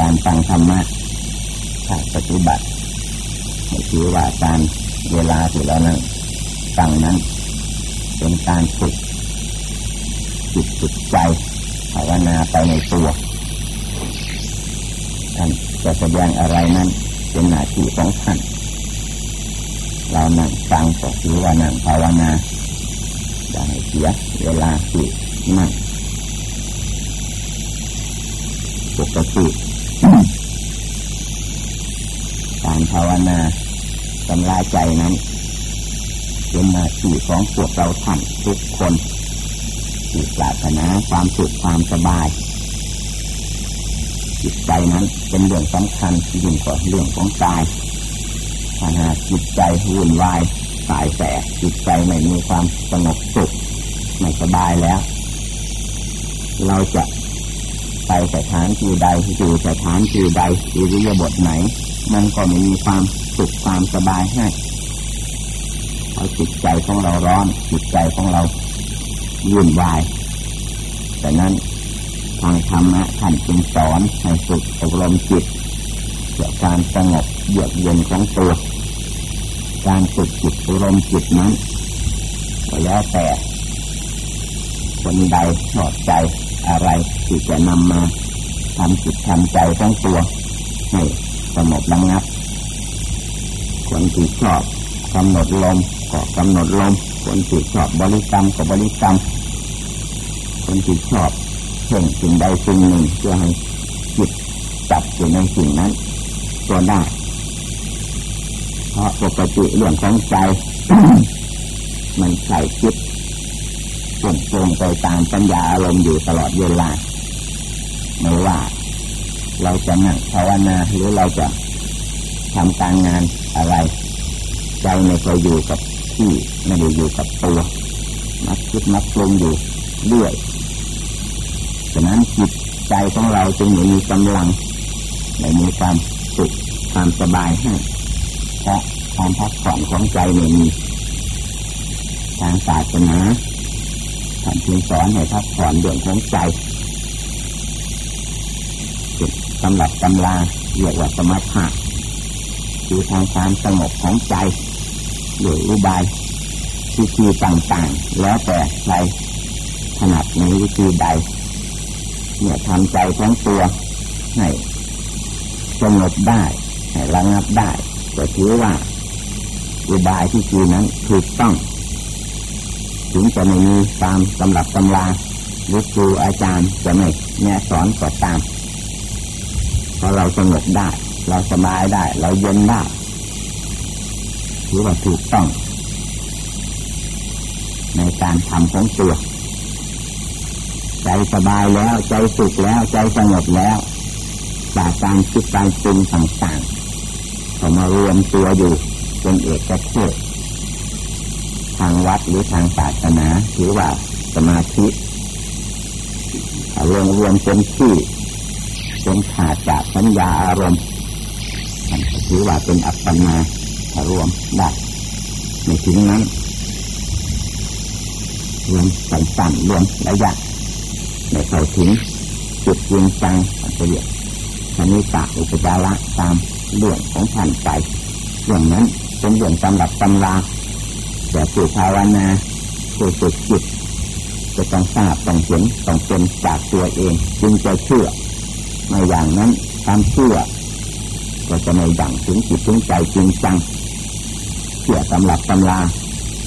การฟังธรรมะถ้าปฏิบัติถือว่าการเวลาที่เรานั่งฟังนั้น เป็นการฝึกจิตฝึกใจภาวนาไปในตัวท่านจะแสดงอะไรนั้นเป็นหน้าที่ของท่านเรานั่งฟังก็ถือว่านั่งภาวนาอย่าให้เสียเวลาที่นั่งปกติ การภาวนาสำลายใจนั้น เป็นหน้าที่ของพวกเราท่านทุกคนที่ปรารถนาความสุขความสบาย จิตใจนั้นเป็นเรื่องสำคัญยิ่งกว่าเรื่องของกายถ้าหากจิตใจวุ่นวายสายแสจิตใจไม่มีความสงบสุขไม่สบายแล้ว เราจะ ไปสถานที่ใดอยู่สถานที่ใดอิริยาบถไหน มันก็ไม่มีความสุขความสบายให้เพราะจิตใจของเราร้อนจิตใจของเราวุ่นวายแต่นั้นทางธรรมะท่านจึงสอนให้ฝึกอบรมจิตเกี่ยวกับการสงบเยือกเย็นของตัว การฝึกจิตอบรมจิตนั้นก็แล้วแต่คนใดชอบใจ อะไรที่จะนำมาทำจิตทำใจของตัวให้สงบระงับคนที่ชอบกำหนดลมก็กำหนดลมคนที่ชอบบริกรรมก็บริกรรมคนที่ชอบเพ่งสิ่งใดสิ่งหนึ่งเพื่อให้จิตจับอยู่ในสิ่งนั้นตัวได้เพราะปกติเรื่องของใจ มันใส่คิด ส่งตรงไปตามปัญญาอารมณ์อยู่ตลอดเวลาไม่ว่า เราจะนั่งภาวนาหรือเราจะทำการงานอะไร ใจไม่เคยอยู่กับที่ไม่ได้อยู่กับตัวมักคิดมักปรุงอยู่เรื่อยฉะนั้นจิตใจของเราจึงไม่มีกำลังไม่มีความสุขความสบายให้เพราะความพักผ่อนของใจไม่มีทางศาสนา ท่านจึงสอนให้พักผ่อนเรื่องของใจสำหรับตำราเรียกว่าสมถะคือทางความสงบของใจหรืออุบายวิธีต่างๆ แล้วแต่ใครถนัดในวิธีใดเนี่ยทำใจของตัวให้สงบได้ให้ระงับได้ก็ถือว่าอุบายที่คือนั้นถูกต้อง ถึงจะไม่มีตามตำรับตำราหรือครูอาจารย์จะไม่แนะสอนก็ตามพอเราสงบได้ เราสบายได้ เราเย็นได้ถือว่าถูกต้อง ในการทำของตัว ใจสบายแล้วใจสุขแล้วใจสงบแล้วจากการคิดการปรุงต่างๆเขามารวมตัวอยู่เป็นเอกเทศ ทางวัดหรือทางศาสนาถือว่าสมาธิรวมรวมเป็นที่เป็นขาดจากสัญญาอารมณ์ถือว่าเป็นอัปปนารวมได้ในที่นั้นรวมสั้นๆรวมระยะในเข้าถึงจุดยิงจังอันเรียกชนิตาอุปจาระตามเรื่องของท่านไปเรื่องนั้นเป็นเรื่องตำรับตำรา แต่ผู้ภาวนาผู้ฝึกจิตจะต้องทราบต้องเห็นต้องเป็นจากตัวเอง จึงจะเชื่อไม่อย่างนั้นความเชื่อก็จะไม่ดังถึงจิตถึงใจจริงจังเชื่อตำหรับตำรา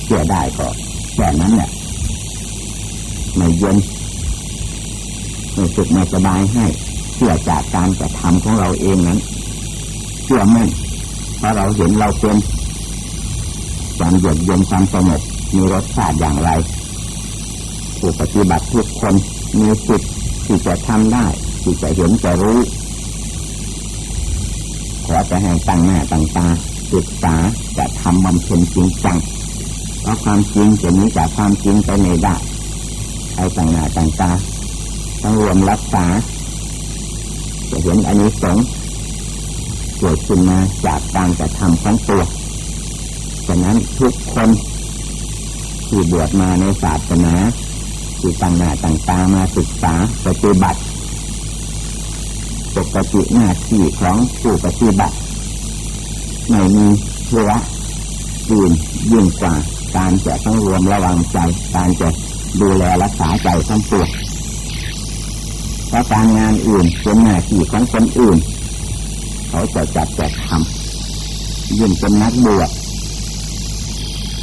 เชื่อได้ก็แค่นั้นแหละไม่เย็นไม่สุขไม่สบายให้เชื่อจากการกระทำของเราเองนั้น เชื่อมั่นเพราะเราเห็นเราเป็น ความเยือกเย็นความสงบมีรสชาติอย่างไรผู้ปฏิบัติทุกคนมีสิทธิที่จะทำได้ที่จะเห็นจะรู้ขอจะให้ตั้งหน้าตั้งตาศึกษาจะทำบำเพ็ญจริงจังเพราะความจริงจะนี้จากความจริงไปในได้ให้ตั้งหน้าตั้งตาต้องรวมรักษาจะเห็นอันนี้สงเกิดขึ้นมาจากการกระทำของตัว ฉะนั้นทุกคนที่บวชมาในศาสนาที่ตั้งหน้าตั้งตามาศึกษาปฏิบัติปกติหน้าที่ของผู้ปฏิบัติไม่มีเพื่ออื่นยิ่งกว่าการจะต้องรวมระวังใจ การจะดูแลรักษาใจทั้งตัวเพราะการงานอื่นเป็นหน้าที่ของคนอื่น เขาจะจัดแจกทำยิ่งเป็นนักบวช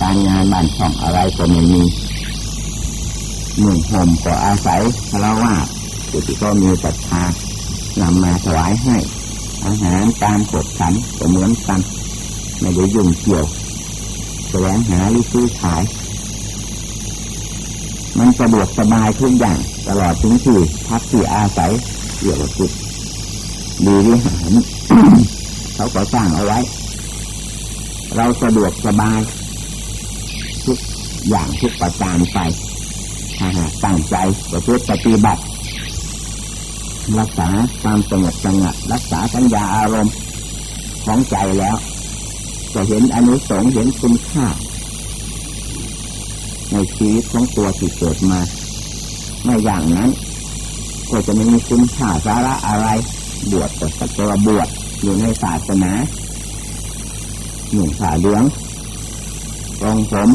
การงานบ้านช่องอะไรก็ไม่มีหนึ่งห่มก็อาศัยพระว่าจุดที่ก็มีศรัทธานำมาถวายให้ อาหารตามกฎขันก็เหมือนกัน ไม่ได้ยุ่งเกี่ยวแสวงหาหรือซื้อขาย มันสะดวกสบายทุกอย่างตลอดถึงที่พักที่อาศัยเกี่ยวกับจุดดีวิหารเขาก็สร้างเอาไว้ เราสะดวกสบาย อย่างทุกประการไปถ้าหากตั้งใจประพฤติปฏิบัติ รักษาความสงบสงัดรักษาสัญญาอารมณ์ของใจแล้ว จะเห็นอนุสงส์เห็นคุณค่า ในชีวิตของตัวที่เกิดมาไม่อย่างนั้น ก็จะไม่มีคุณค่าสาระอะไร บวชแต่สักตัวบวชอยู่ในศาสนาหนุ่มขาเหลืองตรงผม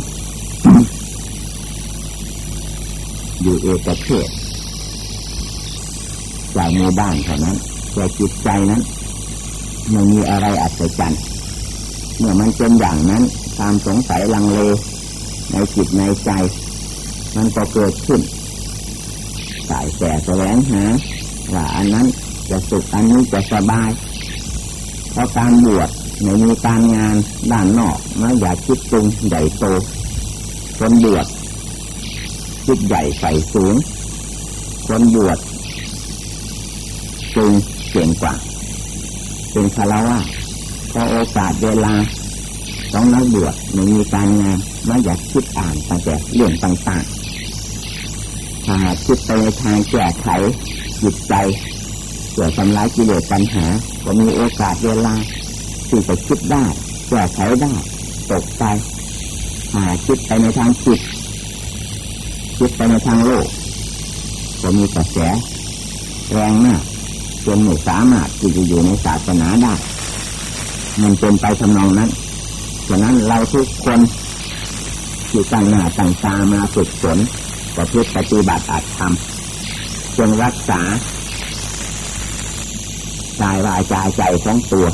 อยู่เอกเทศจากหมู่บ้านเท่านั้นแต่จิตใจนั้นไม่มีอะไรอัศจรรย์เมื่อมันเป็นอย่างนั้นความสงสัยลังเลในจิตในใจ มันก็เกิดขึ้นสายแต่แสวงหาว่าอันนั้นจะสุขอันนี้จะสบาย เพราะการบวชไม่มีการงานด้านนอกมาอยากคิดตรงใหญ่โตคนบวช คิดใหญ่ใส่สูง คนบวชจึงเก่งกว่าเป็นคารวะพอโอกาสเวลาต้องนักบวชไม่มีการงานไม่อยากคิดอ่านตั้งแต่เรื่องต่างๆถ้าคิดไปในทางแก้ไขจิตใจเกิดทำลายกิเลสปัญหา ก็มีโอกาสเวลาที่จะคิดได้แก้ไขได้ตกใจหาคิดไปในทางจิต คิดไปในทางโลกก็มีกระแสแรงมากจนไม่สามารถที่จะอยู่ในศาสนาได้ มันเป็นไปทำนองนั้นฉะนั้นเราทุกคนที่ตั้งหน้าตั้งตามาฝึกฝนประพฤติปฏิบัติอาจทำจงรักษากายวาจาใจของตัว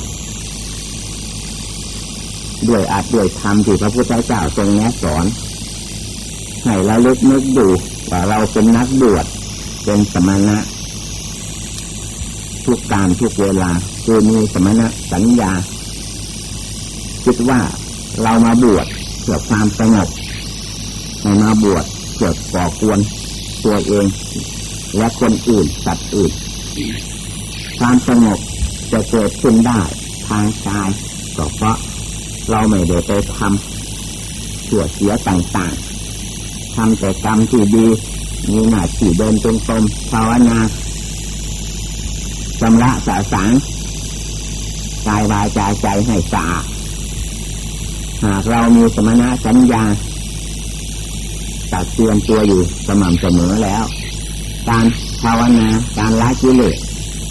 ด้วยอาจด้วยธรรมที่พระพุทธเจ้าทรงแนะสอน ให้เราลึกนึกดูว่าเราเป็นนักบวชเป็นสมณะ ทุกการทุกเวลาคือมีสมณะสัญญา คิดว่าเรามาบวชเพื่อความสงบเรามาบวชเพื่อก่อกวนตัวเอง และคนอื่นสัตว์อื่น ความสงบจะเกิดขึ้นได้ทางกายก็เพราะเราไม่ได้ไปทำชั่วเสียต่างๆ ทำแต่กรรมที่ดี มีหน้าที่เดินจงกรมภาวนาชำระสาสางกายวาจาใจให้สะอาดหากเรามีสมณะสัญญาตัดเตือนตัวอยู่สม่ำเสมอแล้ว การภาวนาการละกิเลส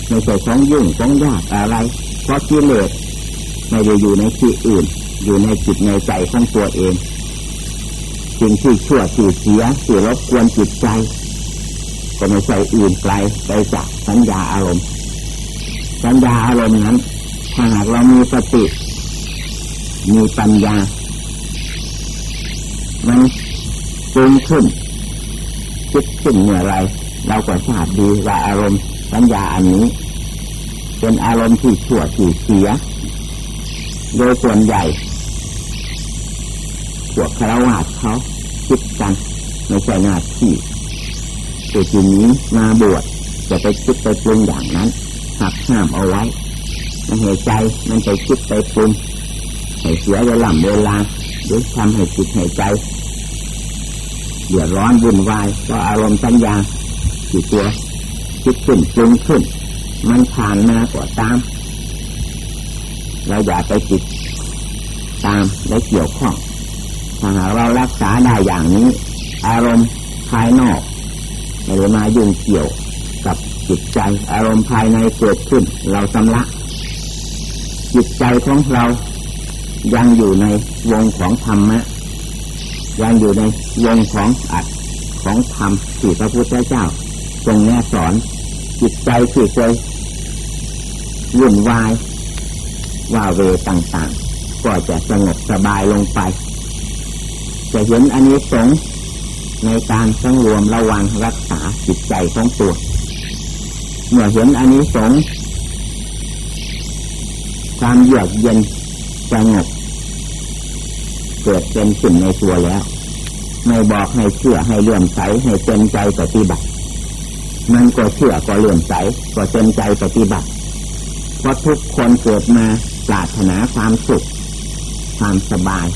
ไม่ใช่ของยุ่งของยากอะไร เพราะกิเลสไม่ได้อยู่ในที่อื่น อยู่ในจิตในใจของตัวเอง สิ่งที่ชั่วที่เสียที่รบกวนจิตใจ ก็ไม่ใช่อื่นไกลไปจากสัญญาอารมณ์ สัญญาอารมณ์นั้นถ้าหากเรามีสติ มีปัญญา มันปรุงขึ้นคิดขึ้นเมื่อไรเราก็ทราบดีว่าอารมณ์สัญญาอันนี้ เป็นอารมณ์ที่ชั่วที่เสีย โดยส่วนใหญ่ พวกคารวะเขาคิดกันไม่ใช่หน้าที่แต่ทีนี้มาบวชจะไปคิดไปปรุงอย่างนั้นหักห้ามเอาไว้มันเหตุใจมันไปคิดไปปรุงให้เสียเวลาเวลาหรือทำให้จิตให้ใจเดือดร้อนวุ่นวายก็อารมณ์สัญญาจิตตัวคิดขึ้นปรุงขึ้น มันผ่านมากว่าตามเราอย่าไปจิตตามและเกี่ยวข้อง ถ้าหากเรารักษาได้อย่างนี้ อารมณ์ภายนอกไม่ได้มายุ่งเกี่ยวกับจิตใจ อารมณ์ภายในเกิดขึ้น เราชำระจิตใจของเรายังอยู่ในวงของธรรมะ ยังอยู่ในวงของอัดของธรรมที่พระพุทธเจ้าทรงแนะสอน จิตใจที่เคยวุ่นวายว่าเวต่างๆ ก็จะสงบสบายลงไป จะเห็นอันนี้สงในการสังรวมระวังรักษาจิตใจของตัวเมื่อเห็นอันนี้สงความเยือกเย็นสงบเกิดเป็นสิ่งในตัวแล้ว ไม่บอกให้เชื่อให้เลื่อมใสให้เต็มใจปฏิบัติ มันก็เชื่อก็เลื่อมใสก็เต็มใจปฏิบัติเพราะทุกคนเกิดมาปรารถนาความสุข ความสบาย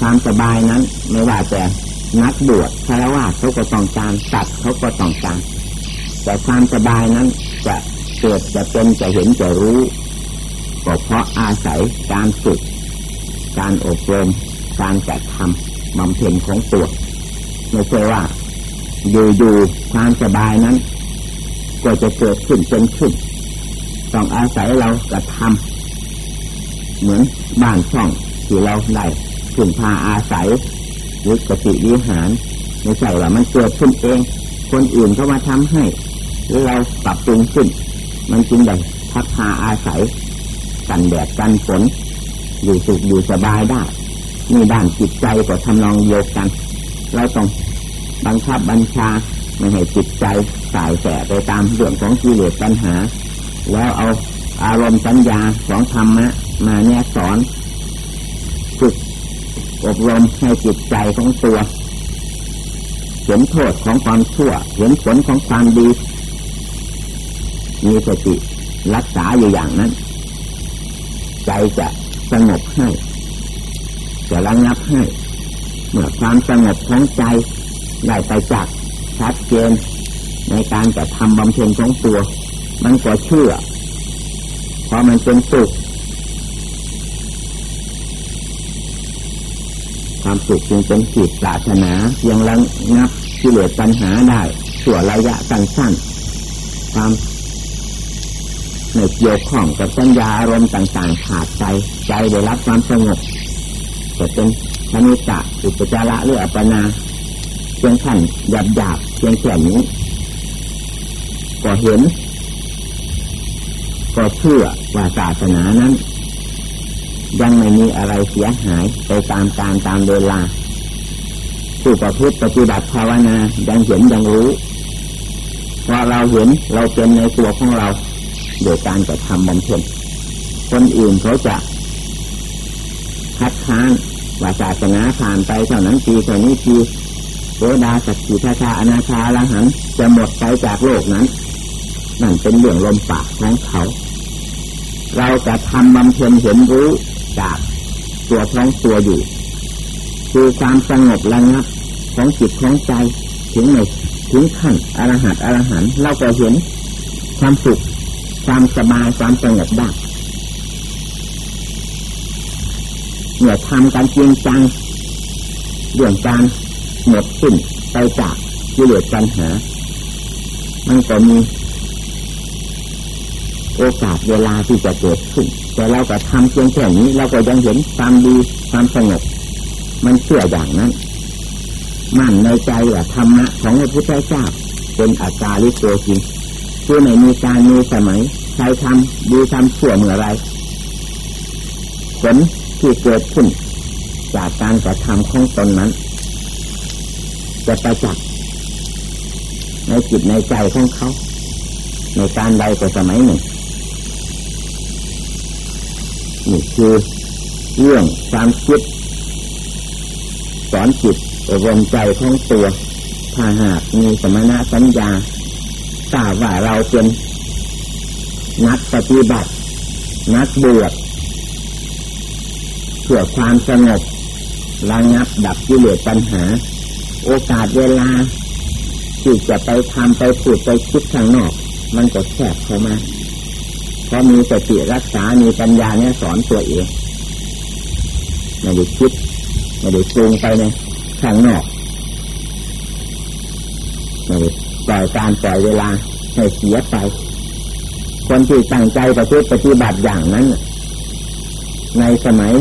ความสบายนั้นไม่ว่าแต่นักบวชคารวะเขาก็ต้องการตัดเขาก็ต้องการแต่ความสบายนั้นจะเกิดจะเป็นจะเห็นจะรู้ ก็เพราะอาศัยการฝึก การอบรมการจัดทำบำเพ็ญของตัวไม่ใช่ว่าอยู่ๆความสบายนั้น ก็จะเกิดขึ้นเป็นขึ้นต้องอาศัยเรากระทำเหมือนบ้านช่องที่เราได้ ถึงพาอาศัยหรือกติวิหารไม่ใช่ว่ามันเกิดขึ้นเอง คนอื่นเขามาทำให้หรือเราปรับปรุงขึ้น มันจึงได้พักพาอาศัย กันแดดกันฝนอยู่สุขอยู่สบายได้มีด้านจิตใจก็ทำนองเดียวกัน เราต้องบังคับบัญชาไม่ให้จิตใจสายแสไปตามเรื่องของกิเลสปัญหา แล้วเอาอารมณ์สัญญาของธรรมะมาเนี่ยสอน อบรมให้จิตใจของตัว เห็นโทษของความชั่ว เห็นผลของความดี มีสติรักษาอยู่อย่างนั้น ใจจะสงบให้ จะระงับให้ เมื่อความสงบของใจได้ไปจากชัดเจนในการจะทำบำเพ็ญของตัว มันก็เชื่อ เพราะมันเป็นสุข ความสุขจึงเป็นจิตปรารถนายังระงับกิเลสปัญหาได้ชั่วระยะสั้นๆความในเกี่ยวข้องกับสัญญาอารมณ์ต่างๆขาดใจใจได้รับความสงบจะเป็นชนิตะอุปจาระหรืออัปปนาเพียงขั้นหยาบหยาบเพียงแค่นี้ก็เห็น ก็เชื่อว่าศาสนานั้น ยังไม่มีอะไรเสียหายไปตามการตามเวลาผู้ประพฤติปฏิบัติภาวนายังเห็นยังรู้พอเราเห็นเราเป็นในตัวของเราโดยการจะทำบำเพ็ญคนอื่นเขาจะคัดค้านว่าศาสนาผ่านไปเท่านั้นปีเท่านี้ปีโสดาสกขีทาชาอนาชาละหันจะหมดไปจากโลกนั้น นั่นเป็นเรื่องลมปากของเขา เราจะทำบำเพ็ญเห็นรู้ จากตัวท้องตัวอยู่ คือความสงบระงับของจิตของใจถึงในถึงขั้นอรหัตอรหันเราก็เห็นความสุขความสบายความสงบได้เมื่อทำการจริงจังเรื่องการหมดสิ้นไปจากกิเลสปัญหา มันก็มี โอกาสเวลาที่จะเกิดขึ้น แต่เราก็ทำเพียงแค่นี้ เราก็ยังเห็นความดีความสงบมันเชื่ออย่างนั้น มั่นในใจว่าธรรมะของพระพุทธเจ้าเป็นอาจาริโกจริงคือไม่มีการมีสมัยใครทำดีทำชั่วเมื่อไรผลที่เกิดขึ้น จากการกระทำของตนนั้น จะไปจักในจิตในใจของเขา ในการใดก็สมัยหนึ่ง นี่คือเรื่องความคิด สอนจิตอบรมใจของตัวถ้าหากมีสมณะสัญญาทราบว่าเราเป็นนักปฏิบัติ นักบวชเพื่อความสงบระงับดับกิเลสปัญหา โอกาสเวลาที่จะไปทำไปพูดไปคิดข้างนอก มันก็แคบเข้ามา เพราะมีสติรักษา มีปัญญาเนี่ยสอนตัวเองไม่ได้คิดไม่ได้ปรุงไปในข้างนอกไม่ได้ปล่อยการปล่อยเวลาให้เสียไป คนที่ตั้งใจประพฤติปฏิบัติอย่างนั้น ในสมัย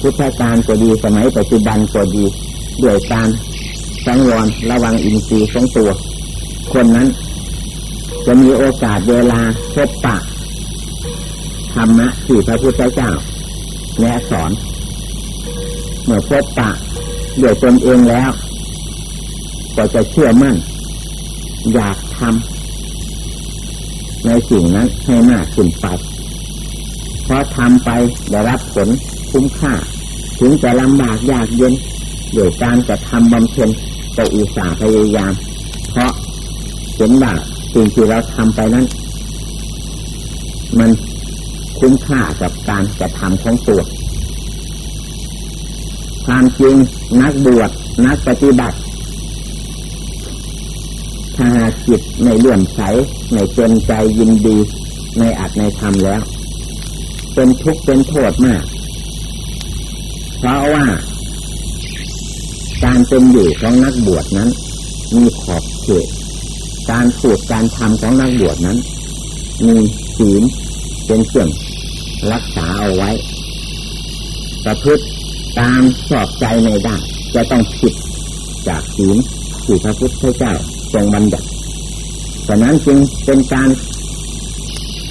พุทธกาลก็ดีสมัยปัจจุบันก็ดีด้วยการสังวรระวังอินทรีย์ของตัว คนนั้น จะมีโอกาสเวลาพบปะ ธรรมะที่พระพุทธเจ้าแนะสอน เมื่อพบปะเดี๋ยวตนเองแล้ว ก็จะเชื่อมั่น อยากทำในสิ่งนั้นให้มากขึ้นไปเพราะทำไปได้รับผลคุ้มค่า ถึงจะลำบากยากเย็นโดยการจะทำบำเพ็ญก็อุตส่าห์พยายาม เพราะเห็นว่าสิ่งที่เราทำไปนั้น มัน คุ้มค่ากับการกระทำของตัว ความจริงนักบวชนักปฏิบัติถ้าหากจิตในเลื่อมใสในเต็มใจยินดีในอัดในธรรมแล้ว เป็นทุกข์เป็นโทษมาก เพราะว่า การเป็นอยู่ของนักบวชนั้น มีขอบเขตการพูดการทำของนักบวชนั้น มีศีลเป็นเครื่อง รักษาเอาไว้ ประพฤติตามชอบใจในด้านจะต้องผิดจากศีลที่พระพุทธเจ้าทรงบัญญัติฉะนั้นจึงเป็นการ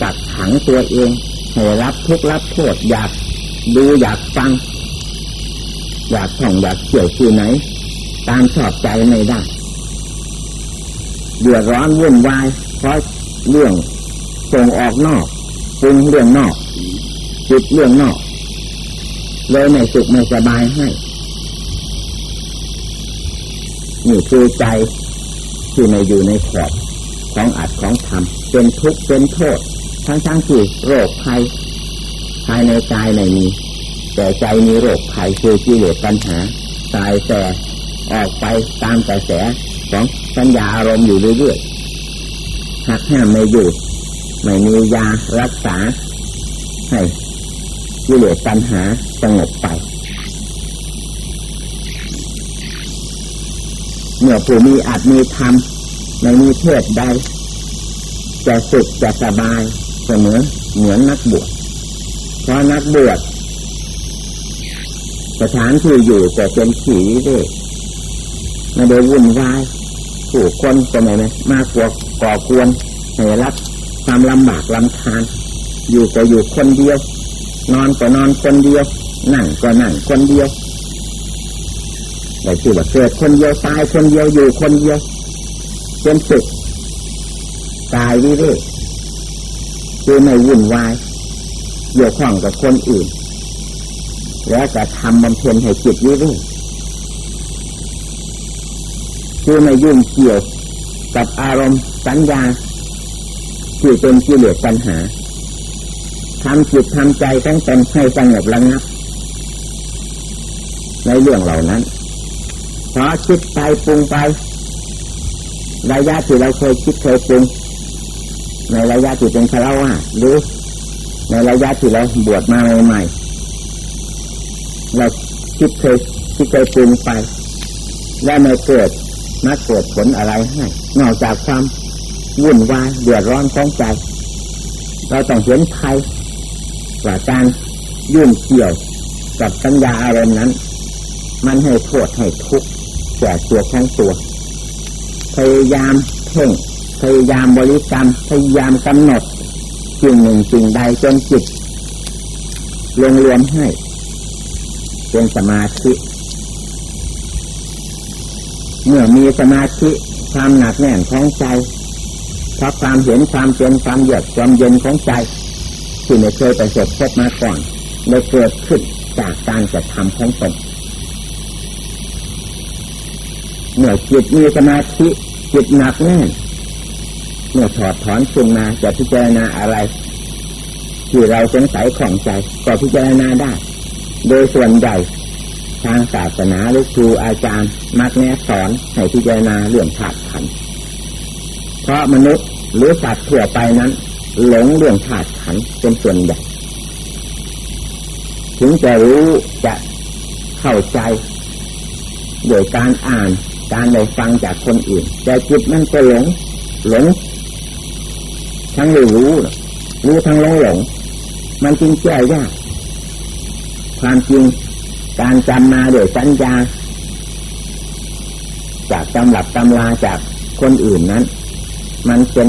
กักขังตัวเองให้รับทุกรับโทษอยากดูอยากฟัง อยากท่องอยากเขี่ยวที่ไหน ตามชอบใจไม่ได้เดือดร้อนวุ่นวายเพราะเรื่องส่งออกนอกปรุงเรื่องนอก จิตเรื่องนอกเลยไม่สุขไม่สบายให้นี่คือใจที่ไม่อยู่ในขอบของอัดของทำเป็นทุกข์เป็นโทษ ทั้งทั้งที่โรคภัยภายในกายในมีแต่ใจมีโรคภัยคือกิเลสปัญหาตายแต่ออกไปตามกระแสของสัญญาอารมณ์อยู่เรื่อยๆหักห้ามไม่อยู่ไม่มียารักษาให้ กิเลสปัญหาสงบไป เมื่อผู้มีอาจมีธรรมในมีเพศใดจะสุขจะสบายเสมอเหมือนนักบวชเพราะนักบวชสถานที่อยู่จะเป็นผีเด้ไม่ได้วุ่นวายผู้คนก็ไม่ไหมมากกว่าก่อกวนให้รับความลำบากลำคาญอยู่ก็อยู่คนเดียว นอนก็นอนคนเดียว นั่งก็นั่งคนเดียวแต่ที่ว่าเกิดคนเดียวตายคนเดียวอยู่คนเดียวเป็นสุขกายวิเวกคือไม่วุ่นวายเกี่ยวข้องกับคนอื่น แล้วจะทำบำเพ็ญให้จิตวิเวกคือไม่ยุ่งเกี่ยวกับอารมณ์สัญญาที่เป็นกิเลสปัญหา ทำจิตทำใจทั้งตนให้สงบระงับ ในเรื่องเหล่านั้นเพราะคิดไปปรุงไป ระยะที่เราเคยคิดเคยปรุงในระยะที่เป็นคารวะหรือในระยะที่เราบวชมาใหม่ๆเราคิดเคยคิดเคยปรุงไป และไม่เกิดมาเกิดผลอะไรให้นอกจากความวุ่นวายเดือดร้อนของใจ เราต้องเห็นภัย ว่าการยุ่งเกี่ยวกับสัญญาอารมณ์นั้น มันให้โทษให้ทุกข์แก่ตัวของตัว พยายามเพ่งพยายามบริกรรม พยายามกำหนดสิ่งหนึ่งสิ่งใดจนจิตรวมรวมให้เป็นสมาธิ เมื่อมีสมาธิความหนักแน่นของใจเพราะความเห็นความเป็นความเยือกความเย็นของใจ ที่ไม่เคยประสบพบมาก่อนเลยเกิดขึ้นจากการกระทำของตนเมื่อจิตมีสมาธิจิตหนักแน่นเมื่อถอดถอนขึ้นมาจะพิจารณาอะไร ที่เราสงสัยของใจก็พิจารณาได้ โดยส่วนใหญ่ทางศาสนาหรือครูอาจารย์ มักแนะสอนให้พิจารณาเรื่องธาตุขันธ์เพราะมนุษย์หรือสัตว์ทั่วไปนั้น หลงเรื่องธาตุขันเป็นส่วนใหญ่ถึงจะรู้จะเข้าใจ โดยการอ่านการได้ฟังจากคนอื่น แต่จิตมันก็หลง หลง ทั้งรู้รู้รู้ทั้งหลงหลง มันจริงแก้ยาก ความจริงการจำมาโดยสัญญาจากตำหลับตำลาจากคนอื่นนั้น มันเป็น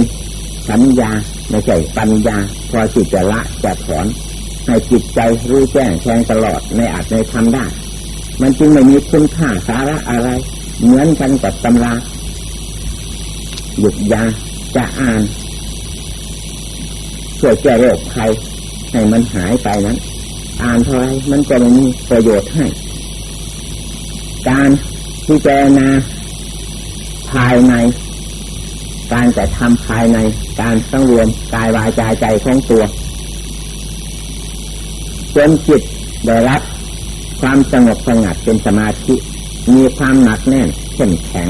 สัญญา ไม่ใช่ปัญญา พอจิตจะละจะถอนให้จิตใจรู้แจ้งแทงตลอดในอาจในทำได้ มันจึงไม่มีคุณค่าสาระอะไร เหมือนกันกับตำราหยุดยาจะอ่านช่วยแก้โรคภัยให้มันหายไปนั้น อ่านเท่าไรมันก็ไม่มีประโยชน์ให้ การที่เจนาภายใน การจะทำภายในการสังรวมกายวายใจใจของตัวจนจิตได้รับความสงบสงัดเป็นสมาธิ มีความหนักแน่นเข้มแข็ง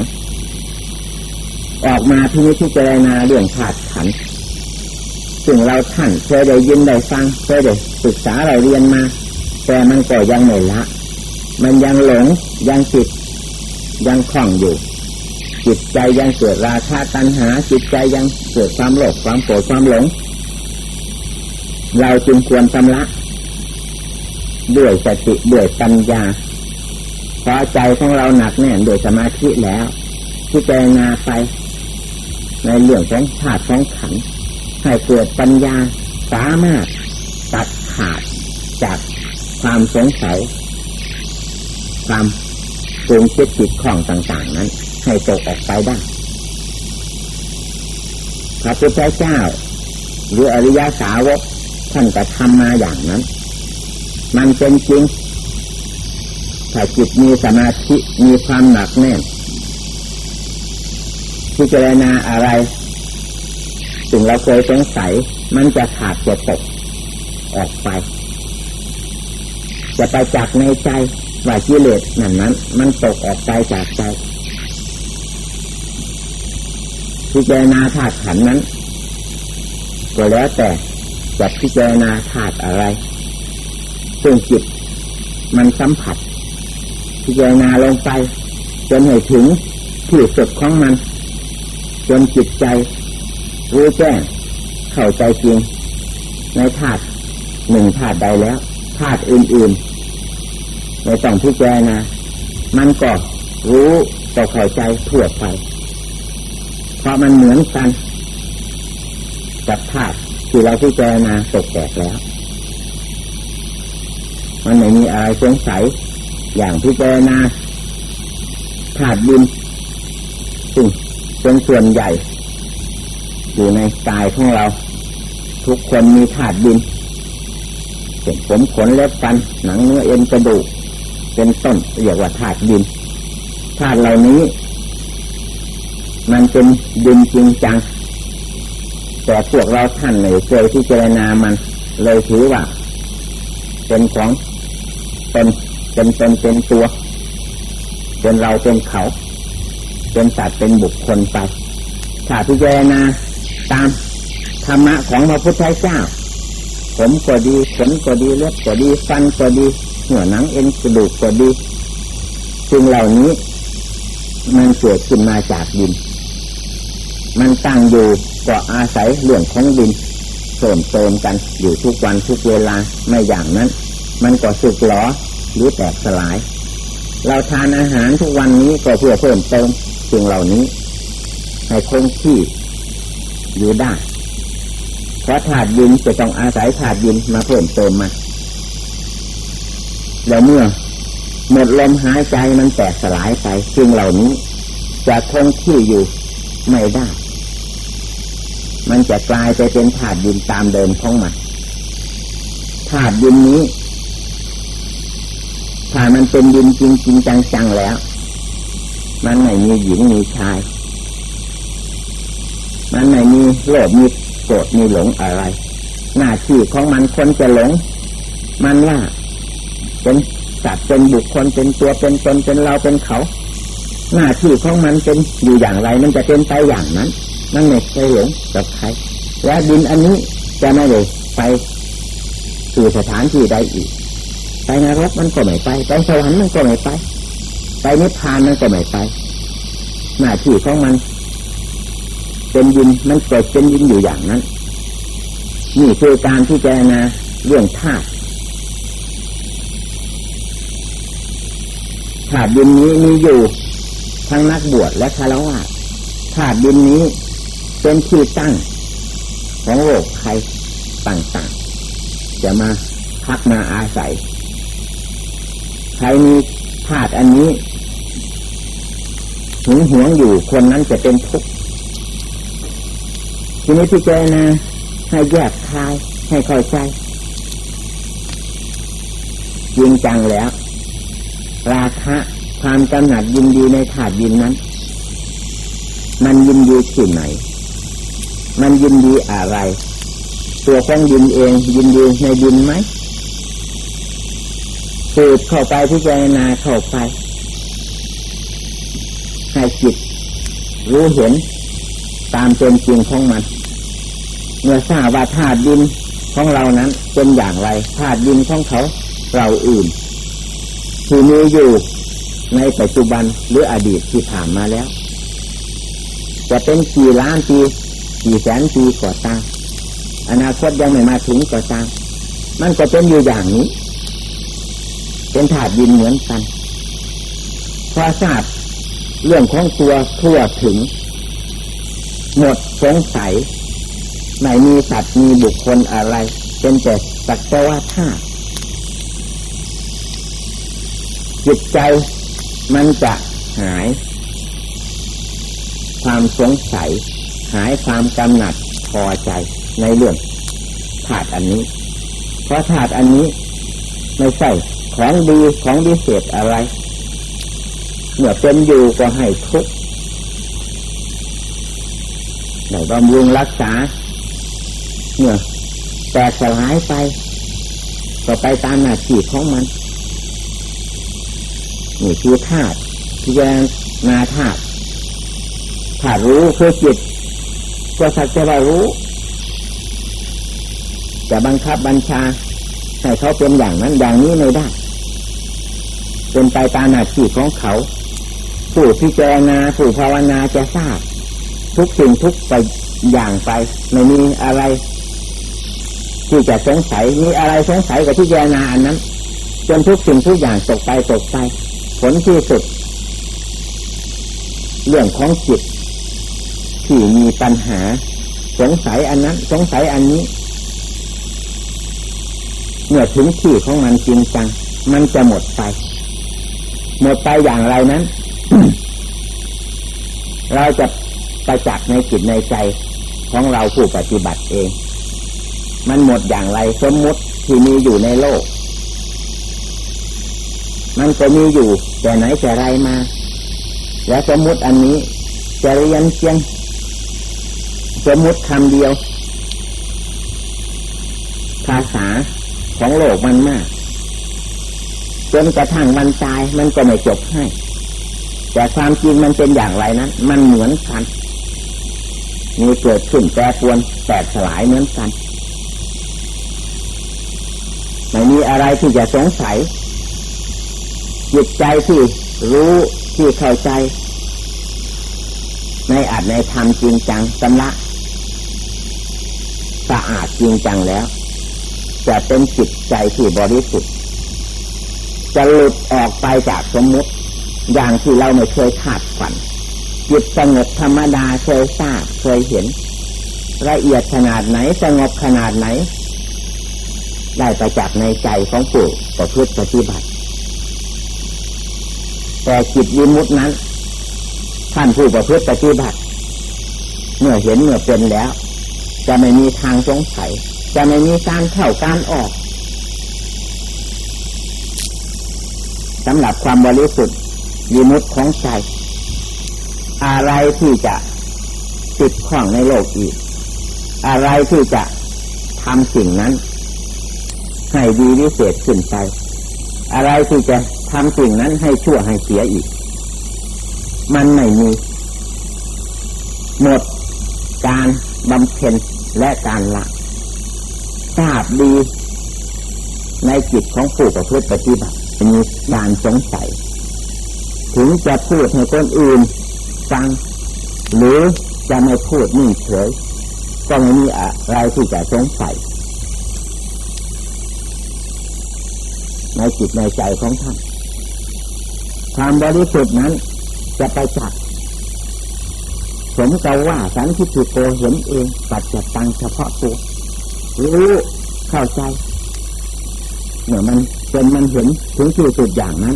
ออกมาที่นี้ที่เจรนาเรื่องขาดขันซึ่งเราท่านเคยได้ยินได้ฟังเคยได้ศึกษาเราเรียนมา แต่มันก็ยังไม่ละ มันยังหลงยังจิตยังคล่องอยู่ จิตใจยังเกิดราคาตัณหา จิตใจยังเกิดความโลภความโกรธความหลง เราจึงควรชำระด้วยสติด้วยปัญญาพอใจของเราหนักแน่นด้วยสมาธิแล้วที่เจนาไป ในเรื่องของธาตุของขันให้เกิดปัญญาสามารถตัดขาดจากความสงสัยความปรุงคิดจิตของต่าง ๆ นั้น ให้ตกออกไปได้พระพุทธเจ้าหรืออริยสาวกท่านก็ทำมาอย่างนั้น มันเป็นจริงถ้าจิตมีสมาธิมีความหนักแน่นพิจารณาอะไรสิ่งเราเคยสงสัย มันจะขาดจะตกออกไป จะไปจากในใจว่ากิเลสนั่นนั้น มันตกออกไปจากใจ พิจารณาธาตุขันนั้น ก็แล้วแต่จะพิจารณาธาตุอะไร ซึ่งจิตมันสัมผัส พิจารณาลงไป จนให้ถึงที่สุดของมัน จนจิตใจรู้แจ้งเข้าใจจริง ในธาตุหนึ่งธาตุใดแล้วธาตุอื่นๆในต้องพิจารณามันก็รู้ต่อเข้าใจทั่วไป ราะมันเหมือนกันกับธาตุที่เราพิจารณาตกแตกแล้ว มันไม่มีอะไรสงสัย อย่างพิจารณาธาตุดินซึ่งเป็นส่วนใหญ่ อยู่ในกายของเรา ทุกคนมีธาตุดินเป็นผมขนเล็บฟันหนังเนื้อเอ็นกระดูกเป็นต้นเรียกว่าธาตุดินธาตุเหล่านี้ มันเป็นดินจริงจัง แต่พวกเราท่านเลยเคยที่เจรนามัน เลยถือว่า เป็นของเป็นเป็นเป็นเป็นตัว เป็นเราเป็นเขา เป็นสัตว์เป็นบุคคลไปถ้าพิจารณาตามธรรมะของพระพุทธเจ้า ผมก็ดีขนก็ดีเล็บก็ดีฟันก็ดี หัวหนังเอ็นกระดูกก็ดีสิ่งเหล่านี้มันเกิดขึ้นมาจากดิน มันตั้งอยู่ก็อาศัยเรื่องของดินเสมเติมกันอยู่ทุกวันทุกเวลาไม่อย่างนั้น มันก็สึกหลอหรือแตกสลาย เราทานอาหารทุกวันนี้ก็เพื่อเพิ่มเติมสิ่งเหล่านี้ ให้คงที่อยู่ได้เพราะถาดยินจะต้องอาศัยถาดยินมาเพิ่มเติมมาแล้วเมื่อหมดลมหายใจมันแตกสลายไปสิ่งเหล่านี้จะคงที่อยู่ไม่ได้ มันจะกลายไปเป็นถาดดินตามเดิมของมันถาดดินนี้ ถ้ามันเป็นดินจริงจริงจังๆแล้ว มันไม่มีหญิงมีชาย มันไม่มีโลภมีโกรธมีหลงอะไร หน้าที่ของมันคนจะหลง มันว่าเป็นสัตว์เป็นบุคคลเป็นตัวเป็นตนเป็นเราเป็นเขา หน้าที่ของมันเป็นอยู่อย่างไร มันจะเป็นไปอย่างนั้น นั่นไม่ใช่หลงกับใครและดินอันนี้จะไม่เลยไปสู่สถานที่ใดอีก ไปนรกมันก็ไม่ไปไปสวรรค์มันก็ไม่ไป ไปนิพพานมันก็ไม่ไปหน้าที่ของมันเป็นยินมันเกิดเป็นยินอยู่อย่างนั้น นี่คือการที่จะนาเรื่องธาตุธาตุดินนี้มีอยู่ทั้งนักบวชและคารวะธาตุดินนี้ เป็นที่ตั้งของโลกใครต่างๆ จะมาพักมาอาศัย ใครมีธาตุอันนี้หึงหวงอยู่คนนั้นจะเป็นทุกข์ทีนี้พี่เจนะให้แยกคายให้เข้าใจจริงจังแล้ว ราคะความกำหนัดยินดีในถาดยินนั้น มันยินดีที่ไหน มันยินดีอะไร ตัวของยินเองยินดีในยินไหมสืบเข้าไปพิจารณาเข้าไปให้จิตรู้เห็นตามเป็นจริงของมัน เมื่อทราบว่าธาตุดินของเรานั้นเป็นอย่างไรธาตุดินของเขาเราอื่น ที่มีอยู่ในปัจจุบันหรืออดีตที่ผ่านมาแล้ว จะเป็นกี่ล้านปี กี่แสนปีก่อตามอนาคตยังไม่มาถึงก่อตามมันก็เป็นอยู่อย่างนี้ เป็นถาดดินเหมือนกันพอทราบเรื่องของตัวทั่วถึง หมดสงสัยไม่มีสัตว์มีบุคคลอะไร เป็นแต่สักแต่ว่าธาตุจิตใจมันจะหาย ความสงสัย หายความกำหนัดพอใจในเรื่องธาตุอันนี้ เพราะธาตุอันนี้ไม่ใช่ของดีของดีเศษอะไร เมื่อเป็นอยู่ก็ให้ทุกข์ในบำรุงรักษาเมื่อแตกสลายไป ก็ไปตามหน้าที่ของมันนี่คือธาตุที่จะนาธาตุธาตุรู้คือจิต ก็สักจะว่ารู้ จะบังคับบัญชา ให้เขาเป็นอย่างนั้นอย่างนี้ไม่ได้ เป็นไปตามหน้าที่ของเขา ผู้พิจารณาผู้ภาวนาจะทราบ ทุกสิ่งทุกไปอย่างไป ไม่มีอะไร ที่จะสงสัยมีอะไรสงสัยกับพิจารณาอันนั้นจนทุกสิ่งทุกอย่างตกไปตกไป ผลที่สุด เรื่องของจิต ที่มีปัญหา สงสัยอันนั้น สงสัยอันนี้ เมื่อถึงที่ของมันจริงจัง มันจะหมดไป หมดไปอย่างไรนั้น เราจะประจักษ์ในจิตในใจของเราผู้ปฏิบัติเอง มันหมดอย่างไรสมมติที่มีอยู่ในโลก มันก็มีอยู่ แต่ไหนแต่ไรมา แล้วสมมติอันนี้จะเรียนเพียง สมมติคำเดียว ภาษาของโลกมันมาก จนกระทั่งมันตายมันก็ไม่จบให้ แต่ความจริงมันเป็นอย่างไรนั้น มันเหมือนกัน มีเกิดขึ้นแปรปวนแตกสลายเหมือนกันไม่มีอะไรที่จะสงสัยจิตใจที่รู้ที่เข้าใจ ในอาจในธรรมจริงจังสำละ สะอาดจริงจังแล้ว จะเป็นจิตใจที่บริสุทธิ์จะหลุดออกไปจากสมมติอย่างที่เราไม่เคยคาดฝันจิตสงบธรรมดาเคยทราบเคยเห็น ละเอียดขนาดไหนสงบขนาดไหน ได้ประจักษ์ในใจของผู้ประพฤติปฏิบัติ แต่จิตวิมุตินั้น ท่านผู้ประพฤติปฏิบัติ เมื่อเห็นเมื่อเป็นแล้ว จะไม่มีทางสงสัยจะไม่มีการเข้าการออกสำหรับความบริสุทธิ์วิมุตของใจ อะไรที่จะติดข้องในโลกอีก อะไรที่จะทำสิ่งนั้น ให้ดีวิเศษขึ้นไป อะไรที่จะทำสิ่งนั้นให้ชั่วให้เสียอีก มันไม่มี หมดการ บำเพ็ญและการละทราบดี ในจิตของผู้ประพฤติปฏิบัติมีการสงสัย ถึงจะพูดให้คนอื่นฟัง หรือจะไม่พูดนิ่งเฉยก็ไม่มีอะไรที่จะสงสัยในจิตในใจของท่านความบริสุทธิ์นั้นจะไปจาก สมกับว่าสันทิฏฐิโกเห็นเองปัจจตังเฉพาะตัวรู้เข้าใจเมื่อมันจนมันเห็นถึงที่สุดอย่างนั้น